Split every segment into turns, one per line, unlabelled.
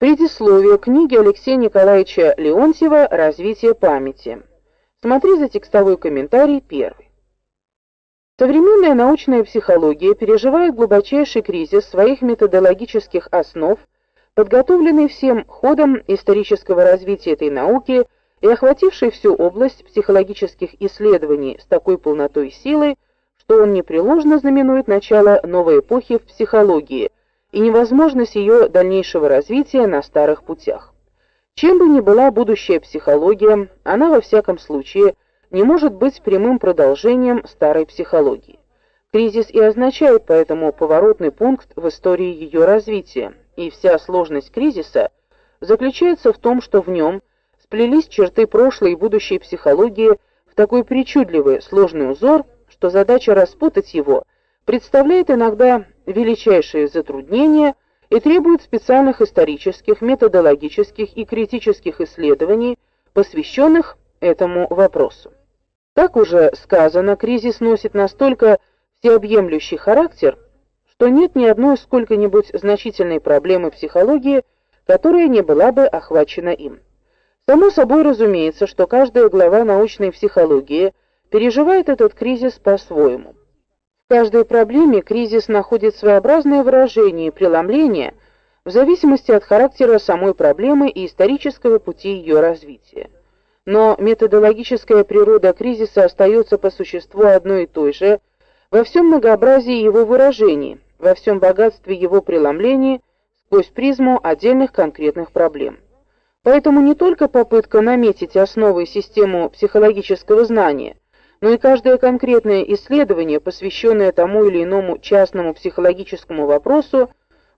Предисловие книги Алексея Николаевича Леонтьева Развитие памяти. Смотри за текстовой комментарий первый. Современная научная психология переживает глубочайший кризис своих методологических основ, подготовленный всем ходом исторического развития этой науки и охвативший всю область психологических исследований с такой полнотой и силой, что он непреложно знаменует начало новой эпохи в психологии и невозможность ее дальнейшего развития на старых путях. Чем бы ни была будущая психология, она во всяком случае не может быть прямым продолжением старой психологии. Кризис и означает поэтому поворотный пункт в истории ее развития, и вся сложность кризиса заключается в том, что в нем сплелись черты прошлой и будущей психологии в такой причудливый сложный узор, что задача распутать его представляет иногда величайшие затруднения и требует специальных исторических, методологических и критических исследований, посвященных этому вопросу. Как уже сказано, кризис носит настолько всеобъемлющий характер, что нет ни одной сколько-нибудь значительной проблемы психологии, которая не была бы охвачена им. Само собой разумеется, что каждая глава научной психологии переживает этот кризис по-своему. Каждой проблеме кризис находит своеобразное выражение и преломление в зависимости от характера самой проблемы и исторического пути ее развития. Но методологическая природа кризиса остается по существу одной и той же во всем многообразии его выражений, во всем богатстве его преломлений сквозь призму отдельных конкретных проблем. Поэтому не только попытка наметить основы и систему психологического знания, но и каждое конкретное исследование, посвященное тому или иному частному психологическому вопросу,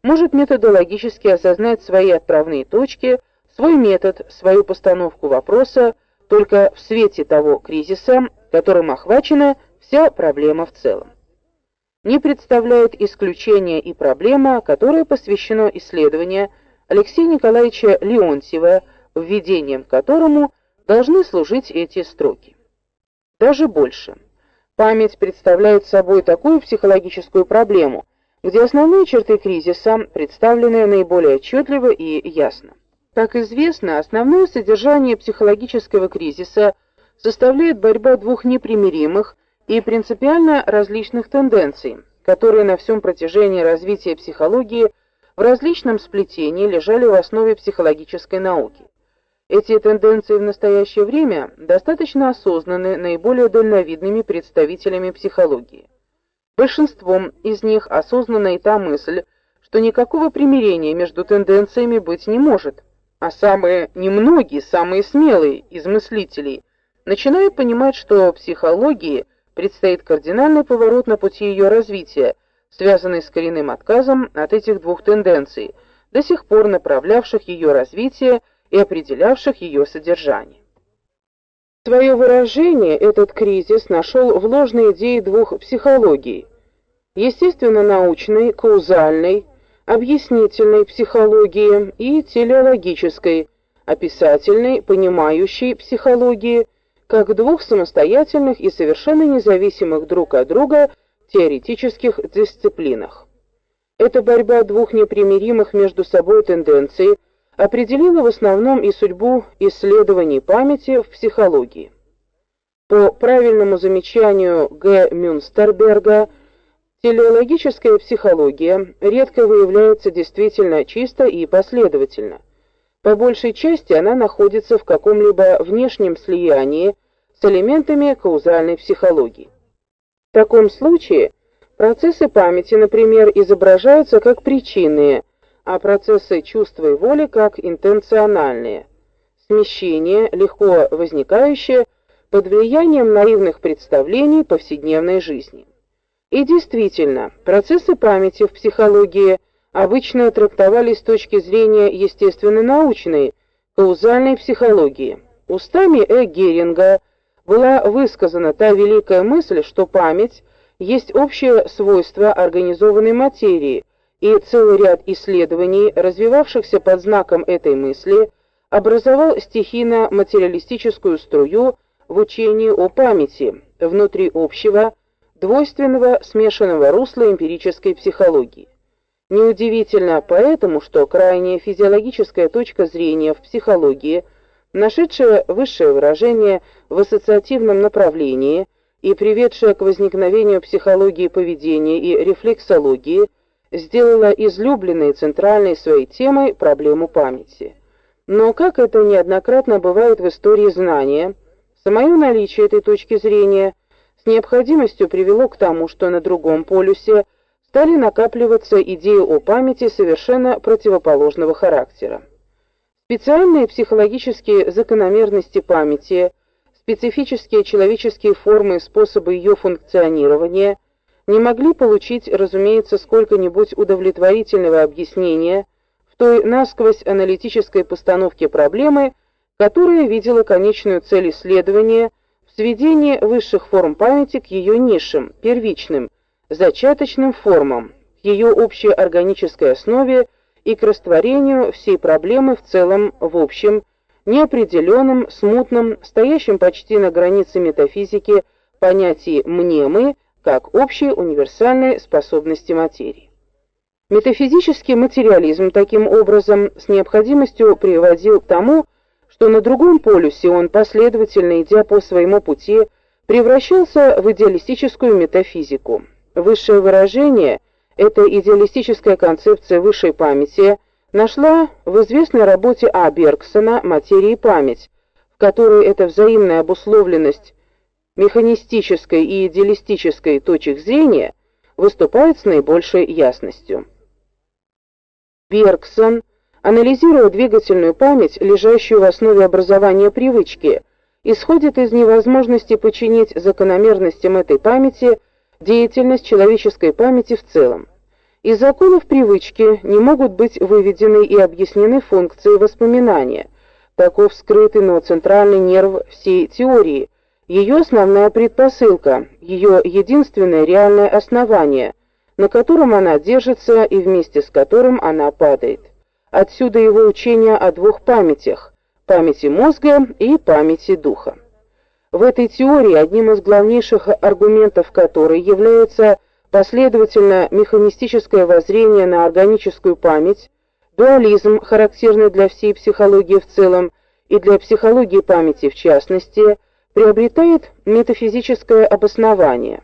может методологически осознать свои отправные точки, свой метод, свою постановку вопроса только в свете того кризиса, которым охвачена вся проблема в целом. Не представляет исключения и проблема, которой посвящено исследование Алексея Николаевича Леонтьева, введением к которому должны служить эти строки даже больше. Память представляет собой такую психологическую проблему, где основные черты кризиса представлены наиболее отчетливо и ясно. Как известно, основное содержание психологического кризиса составляет борьба двух непримиримых и принципиально различных тенденций, которые на всем протяжении развития психологии в различном сплетении лежали в основе психологической науки. Эти тенденции в настоящее время достаточно осознаны наиболее дальновидными представителями психологии. Большинством из них осознана и та мысль, что никакого примирения между тенденциями быть не может, а самые немногие, самые смелые из мыслителей начинают понимать, что психологии предстоит кардинальный поворот на пути ее развития, связанный с коренным отказом от этих двух тенденций, до сих пор направлявших ее развитие и определявших ее содержание. Свое выражение этот кризис нашел в ложной идее двух психологий: естественно-научной, каузальной, объяснительной психологии и телеологической, описательной, понимающей психологии, как двух самостоятельных и совершенно независимых друг от друга теоретических дисциплинах. Эта борьба двух непримиримых между собой тенденций – определила в основном и судьбу исследований памяти в психологии. По правильному замечанию Г. Мюнстерберга, телеологическая психология редко выявляется действительно чисто и последовательно. По большей части она находится в каком-либо внешнем слиянии с элементами каузальной психологии. В таком случае процессы памяти, например, изображаются как причинные – а процессы чувства и воли как интенциональные. Смещение, легко возникающее под влиянием наивных представлений повседневной жизни. И действительно, процессы памяти в психологии обычно трактовались с точки зрения естественно-научной, каузальной психологии. Устами Э. Геринга была высказана та великая мысль, что память есть общее свойство организованной материи – и целый ряд исследований, развивавшихся под знаком этой мысли, образовал стихийно-материалистическую струю в учении о памяти внутри общего, двойственного смешанного русла эмпирической психологии. Неудивительно поэтому, что крайняя физиологическая точка зрения в психологии, нашедшая высшее выражение в ассоциативном направлении и приведшая к возникновению психологии поведения и рефлексологии, сделала излюбленной центральной своей темой проблему памяти. Но как это неоднократно бывает в истории знания, самое наличие этой точки зрения с необходимостью привело к тому, что на другом полюсе стали накапливаться идеи о памяти совершенно противоположного характера. Специальные психологические закономерности памяти, специфические человеческие формы и способы ее функционирования не могли получить, разумеется, сколько-нибудь удовлетворительного объяснения в той насквозь аналитической постановке проблемы, которая видела конечную цель исследования в сведении высших форм памяти к ее низшим, первичным, зачаточным формам, к ее общей органической основе и к растворению всей проблемы в целом в общем, неопределенном, смутном, стоящем почти на границе метафизики понятии мнемы как общей универсальной способности материи. Метафизический материализм таким образом с необходимостью приводил к тому, что на другом полюсе он последовательно идя по своему пути превращался в идеалистическую метафизику. Высшее выражение эта идеалистическая концепция высшей памяти нашла в известной работе А. Бергсона «Материя и память», в которой эта взаимная обусловленность механистической и идеалистической точек зрения выступает с наибольшей ясностью. Бергсон, анализируя двигательную память, лежащую в основе образования привычки, исходит из невозможности подчинить закономерностям этой памяти – деятельность человеческой памяти в целом. Из законов привычки не могут быть выведены и объяснены функции воспоминания. Таков скрытый, но центральный нерв всей теории, ее основная предпосылка, ее единственное реальное основание, на котором она держится и вместе с которым она падает. Отсюда его учение о двух памятях: памяти мозга и памяти духа. В этой теории одним из главнейших аргументов которой является последовательно механистическое воззрение на органическую память, дуализм, характерный для всей психологии в целом и для психологии памяти в частности, приобретает метафизическое обоснование.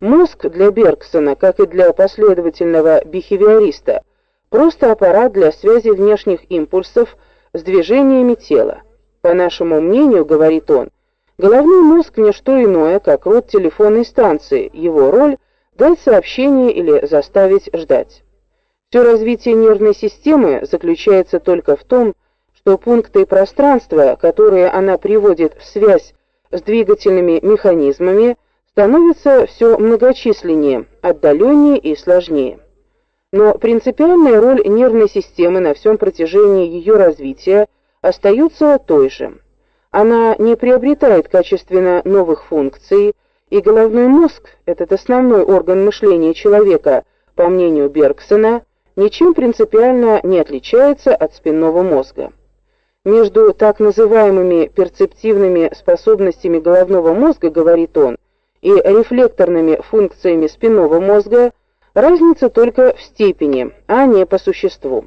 Мозг для Бергсона, как и для последовательного бихевиориста, просто аппарат для связи внешних импульсов с движениями тела. По нашему мнению, говорит он, Головной мозг не что иное, как род телефонной станции. Его роль дать сообщение или заставить ждать. Все развитие нервной системы заключается только в том, что пункты пространства, которые она приводит в связь с двигательными механизмами, становятся все многочисленнее, отдаленнее и сложнее. Но принципиальная роль нервной системы на всем протяжении ее развития остается той же она не приобретает качественно новых функций, и головной мозг, этот основной орган мышления человека, по мнению Бергсона, ничем принципиально не отличается от спинного мозга. Между так называемыми перцептивными способностями головного мозга, говорит он, и рефлекторными функциями спинного мозга разница только в степени, а не по существу.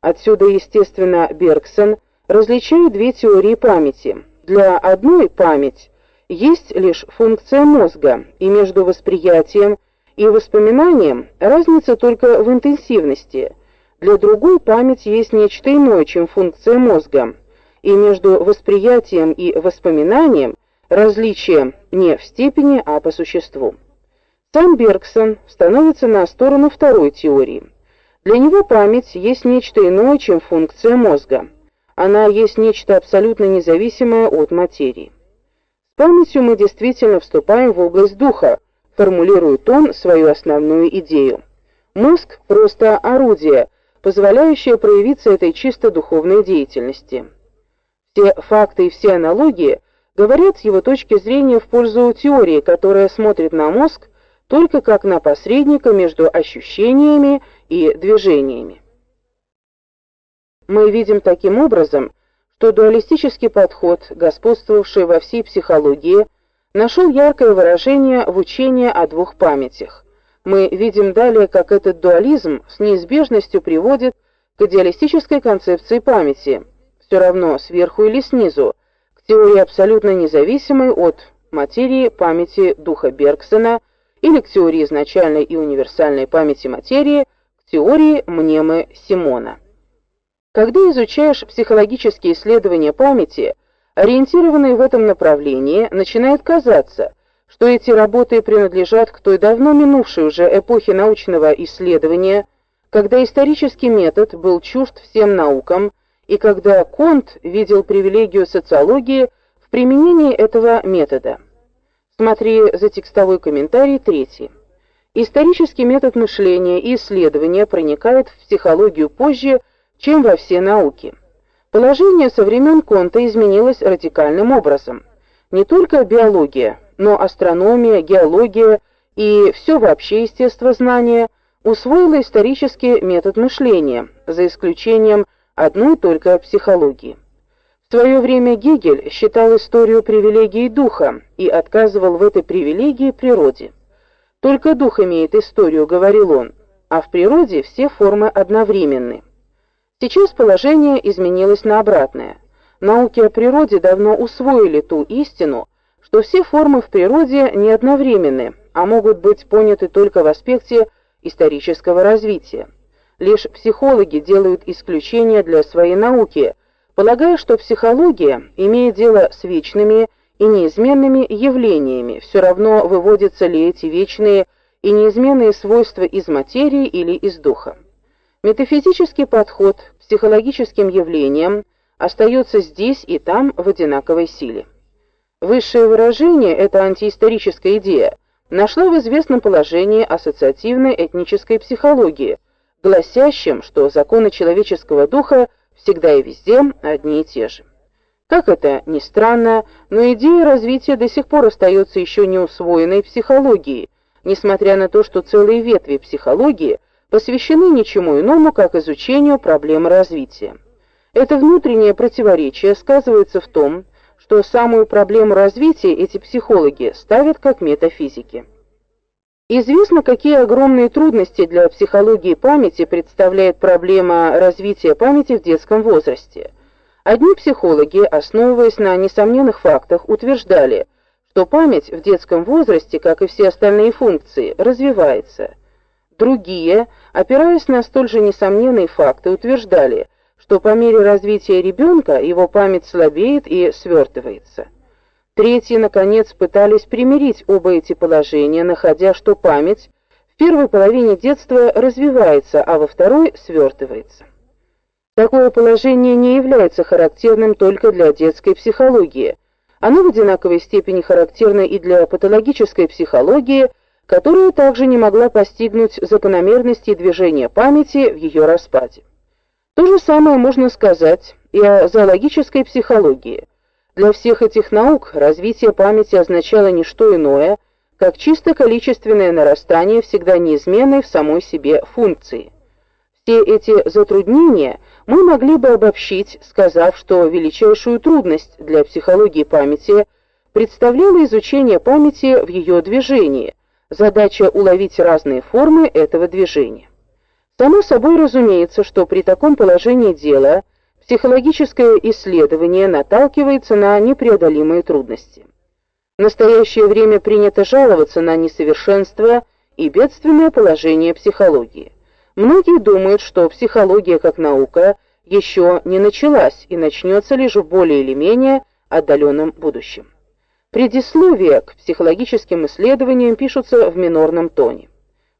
Отсюда, естественно, Бергсон различаю две теории памяти. Для одной память есть лишь функция мозга, и между восприятием и воспоминанием разница только в интенсивности. Для другой память есть нечто иное, чем функция мозга, и между восприятием и воспоминанием различие не в степени, а по существу. Сам Бергсон становится на сторону второй теории. Для него память есть нечто иное, чем функция мозга. Она есть нечто абсолютно независимое от материи. С памятью мы действительно вступаем в область духа, формулирует он свою основную идею. Мозг просто орудие, позволяющее проявиться этой чисто духовной деятельности. Все факты и все аналогии говорят с его точки зрения в пользу теории, которая смотрит на мозг только как на посредника между ощущениями и движениями. Мы видим таким образом, что дуалистический подход, господствовавший во всей психологии, нашел яркое выражение в учении о двух памятях. Мы видим далее, как этот дуализм с неизбежностью приводит к идеалистической концепции памяти, все равно сверху или снизу, к теории абсолютно независимой от материи памяти духа Бергсона или к теории изначальной и универсальной памяти материи, к теории мнемы Симона. Когда изучаешь психологические исследования памяти, ориентированные в этом направлении, начинает казаться, что эти работы принадлежат к той давно минувшей уже эпохе научного исследования, когда исторический метод был чужд всем наукам и когда Конт видел привилегию социологии в применении этого метода. Смотри за текстовой комментарий третий. Исторический метод мышления и исследования проникает в психологию позже, чем во все науки. Положение со времен Конта изменилось радикальным образом. Не только биология, но астрономия, геология и все вообще естествознание усвоило исторический метод мышления, за исключением одной только психологии. В свое время Гегель считал историю привилегией духа и отказывал в этой привилегии природе. Только дух имеет историю, говорил он, а в природе все формы одновременны. Сейчас положение изменилось на обратное. Науки о природе давно усвоили ту истину, что все формы в природе не одновременны, а могут быть поняты только в аспекте исторического развития. Лишь психологи делают исключения для своей науки, полагая, что психология, имея дело с вечными и неизменными явлениями, все равно выводятся ли эти вечные и неизменные свойства из материи или из духа. Метафизический подход к психологическим явлениям остается здесь и там в одинаковой силе. Высшее выражение эта антиисторическая идея нашла в известном положении ассоциативной этнической психологии, гласящем, что законы человеческого духа всегда и везде одни и те же. Как это ни странно, но идея развития до сих пор остается еще не усвоенной психологией, несмотря на то, что целые ветви психологии посвящены ничему иному, как изучению проблемы развития. Это внутреннее противоречие сказывается в том, что самую проблему развития эти психологи ставят как метафизики. Известно, какие огромные трудности для психологии памяти представляет проблема развития памяти в детском возрасте. Одни психологи, основываясь на несомненных фактах, утверждали, что память в детском возрасте, как и все остальные функции, развивается. Другие, опираясь на столь же несомненные факты, утверждали, что по мере развития ребенка его память слабеет и свертывается. Третьи, наконец, пытались примирить оба эти положения, находя, что память в первой половине детства развивается, а во второй свертывается. Такое положение не является характерным только для детской психологии. Оно в одинаковой степени характерно и для патологической психологии, которая также не могла постигнуть закономерности движения памяти в ее распаде. То же самое можно сказать и о зоологической психологии. Для всех этих наук развитие памяти означало не что иное, как чисто количественное нарастание всегда неизменной в самой себе функции. Все эти затруднения мы могли бы обобщить, сказав, что величайшую трудность для психологии памяти представляло изучение памяти в ее движении, задача уловить разные формы этого движения. Само собой разумеется, что при таком положении дела психологическое исследование наталкивается на непреодолимые трудности. В настоящее время принято жаловаться на несовершенство и бедственное положение психологии. Многие думают, что психология как наука еще не началась и начнется лишь в более или менее отдаленном будущем. Предисловия к психологическим исследованиям пишутся в минорном тоне.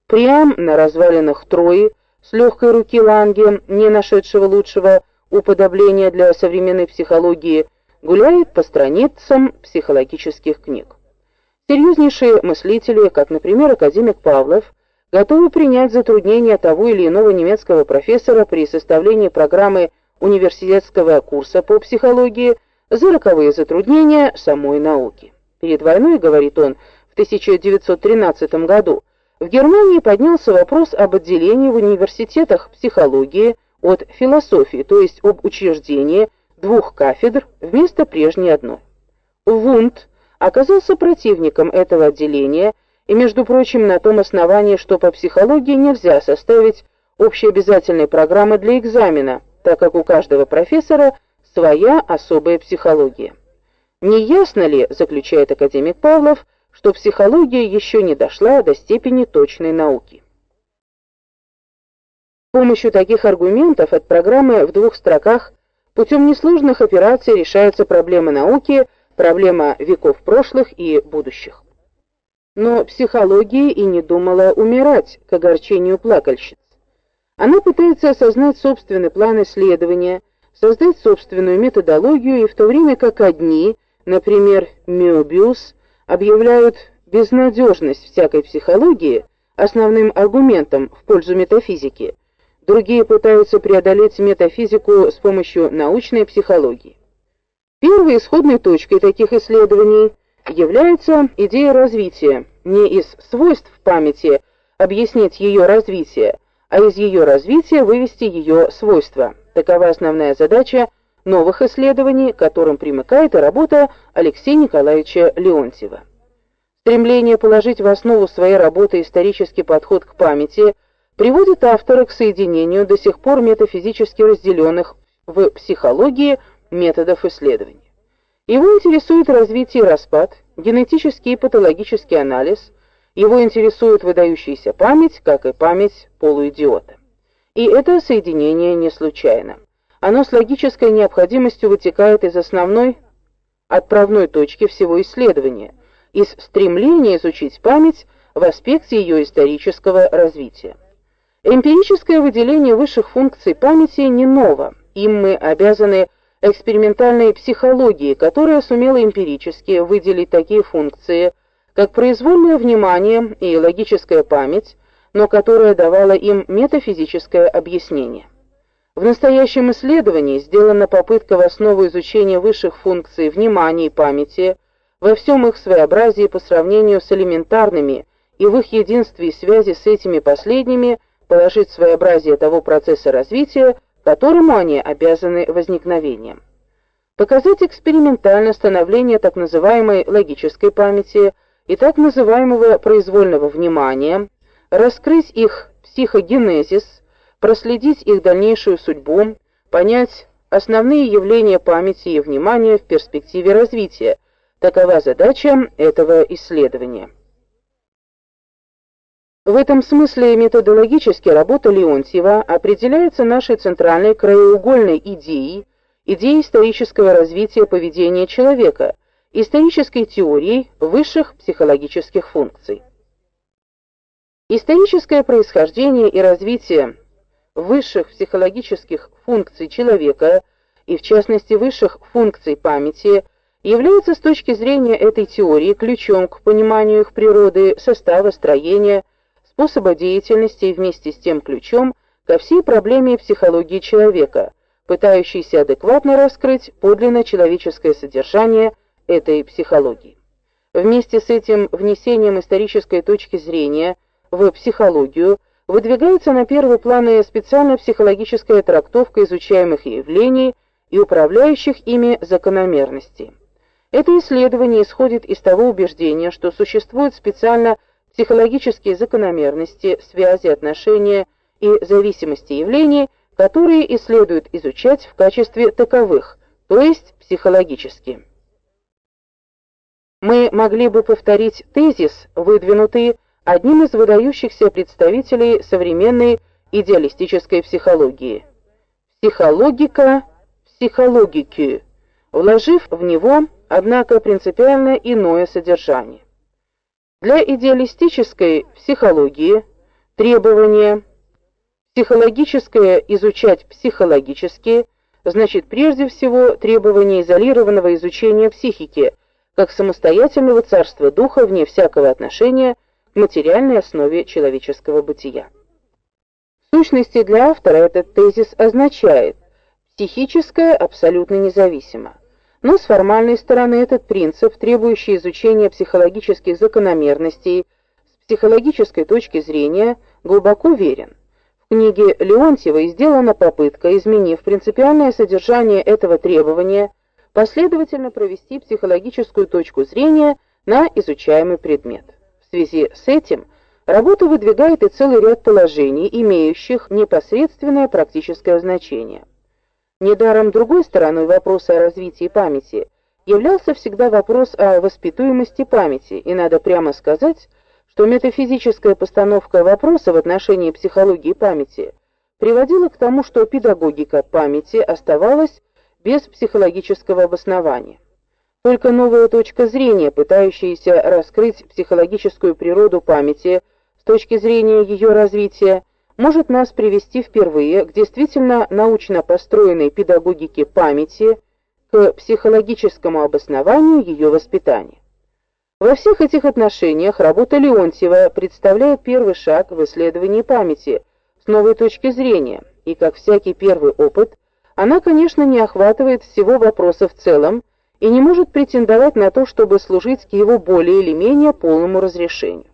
Приам на развалинах Трои с легкой руки Ланге, не нашедшего лучшего уподобления для современной психологии, гуляет по страницам психологических книг. Серьезнейшие мыслители, как, например, академик Павлов, готовы принять затруднения того или иного немецкого профессора при составлении программы университетского курса по психологии за роковые затруднения самой науки. Перед войной, говорит он, в 1913 году, в Германии поднялся вопрос об отделении в университетах психологии от философии, то есть об учреждении двух кафедр вместо прежней одной. Вунд оказался противником этого отделения И, между прочим, на том основании, что по психологии нельзя составить общеобязательной программы для экзамена, так как у каждого профессора своя особая психология. Не ясно ли, заключает академик Павлов, что психология еще не дошла до степени точной науки? С помощью таких аргументов от программы в двух строках путем несложных операций решаются проблемы науки, проблема веков прошлых и будущих. Но психология и не думала умирать к огорчению плакальщиц. Она пытается осознать собственный план исследования, создать собственную методологию, и в то время как одни, например, Мёбиус, объявляют безнадежность всякой психологии основным аргументом в пользу метафизики, другие пытаются преодолеть метафизику с помощью научной психологии. Первой исходной точкой таких исследований является идея развития, не из свойств памяти объяснить ее развитие, а из ее развития вывести ее свойства. Такова основная задача новых исследований, к которым примыкает и работа Алексея Николаевича Леонтьева. Стремление положить в основу своей работы исторический подход к памяти приводит автора к соединению до сих пор метафизически разделенных в психологии методов исследования. Его интересует развитие и распад, генетический и патологический анализ, его интересует выдающаяся память, как и память полуидиота. И это соединение не случайно. Оно с логической необходимостью вытекает из основной отправной точки всего исследования, из стремления изучить память в аспекте ее исторического развития. Эмпирическое выделение высших функций памяти не ново. Им мы обязаны экспериментальной психологии, которая сумела эмпирически выделить такие функции, как произвольное внимание и логическая память, но которая давала им метафизическое объяснение. В настоящем исследовании сделана попытка в основу изучения высших функций внимания и памяти во всем их своеобразии по сравнению с элементарными и в их единстве и связи с этими последними положить своеобразие того процесса развития, которому они обязаны возникновением. Показать экспериментально становление так называемой логической памяти и так называемого произвольного внимания, раскрыть их психогенезис, проследить их дальнейшую судьбу, понять основные явления памяти и внимания в перспективе развития. Такова задача этого исследования. В этом смысле методологически работа Леонтьева определяется нашей центральной краеугольной идеей, идеей исторического развития поведения человека, исторической теорией высших психологических функций. Историческое происхождение и развитие высших психологических функций человека, и в частности высших функций памяти, является с точки зрения этой теории ключом к пониманию их природы, состава, строения, способа деятельности и вместе с тем ключом ко всей проблеме психологии человека, пытающейся адекватно раскрыть подлинно человеческое содержание этой психологии. Вместе с этим внесением исторической точки зрения в психологию выдвигается на первый план и специально психологическая трактовка изучаемых явлений и управляющих ими закономерностей. Это исследование исходит из того убеждения, что существует специально психологические закономерности, связи, отношения и зависимости явлений, которые и следует изучать в качестве таковых, то есть психологически. Мы могли бы повторить тезис, выдвинутый одним из выдающихся представителей современной идеалистической психологии. Психологика психологики, вложив в него, однако, принципиально иное содержание. Для идеалистической психологии требование психологическое изучать психологически значит прежде всего требование изолированного изучения психики как самостоятельного царства духа вне всякого отношения материальной основе человеческого бытия. В сущности для автора этот тезис означает психическое абсолютно независимо. Но с формальной стороны этот принцип, требующий изучения психологических закономерностей с психологической точки зрения, глубоко верен. В книге Леонтьева сделана попытка, изменив принципиальное содержание этого требования, последовательно провести психологическую точку зрения на изучаемый предмет. Связи с этим работа выдвигает и целый ряд положений, имеющих непосредственное практическое значение. Недаром другой стороной вопроса о развитии памяти являлся всегда вопрос о воспитуемости памяти, и надо прямо сказать, что метафизическая постановка вопроса в отношении психологии памяти приводила к тому, что педагогика памяти оставалась без психологического обоснования. Только новая точка зрения, пытающаяся раскрыть психологическую природу памяти с точки зрения ее развития, может нас привести впервые к действительно научно построенной педагогике памяти, к психологическому обоснованию ее воспитания. Во всех этих отношениях работа Леонтьева представляет первый шаг в исследовании памяти с новой точки зрения, и как всякий первый опыт, она, конечно, не охватывает всего вопроса в целом и не может претендовать на то, чтобы служить к его более или менее полному разрешению.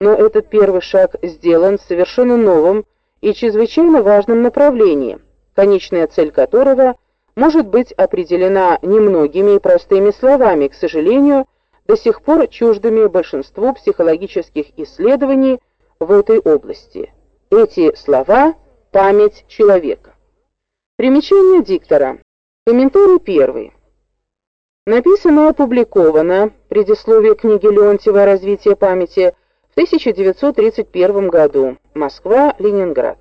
Но этот первый шаг сделан в совершенно новом и чрезвычайно важном направлении, конечная цель которого может быть определена немногими и простыми словами, к сожалению, до сих пор чуждыми большинству психологических исследований в этой области. Эти слова память человека. Примечание диктора. Комментарий первый. Написано и опубликовано предисловие книги Леонтьева «Развитие памяти» в 1931 году. Москва, Ленинград.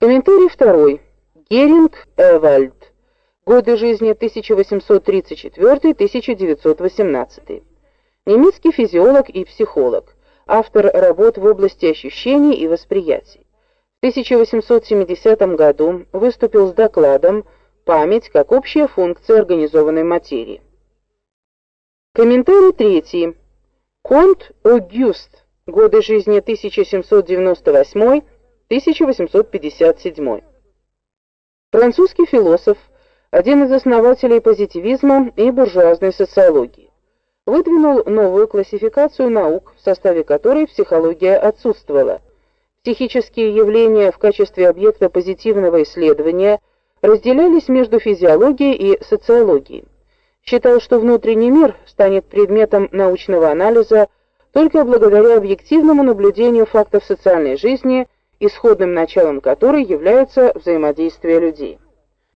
Комментарий второй. Геринг Эвальд. Годы жизни 1834-1918. Немецкий физиолог и психолог. Автор работ в области ощущений и восприятий. В 1870 году выступил с докладом «Память как общая функция организованной материи». Комментарий третий. Конт Огюст. Годы жизни 1798-1857. Французский философ, один из основателей позитивизма и буржуазной социологии. Выдвинул новую классификацию наук, в составе которой психология отсутствовала. Психические явления в качестве объекта позитивного исследования разделялись между физиологией и социологией. Считал, что внутренний мир станет предметом научного анализа только благодаря объективному наблюдению фактов социальной жизни, исходным началом которой является взаимодействие людей.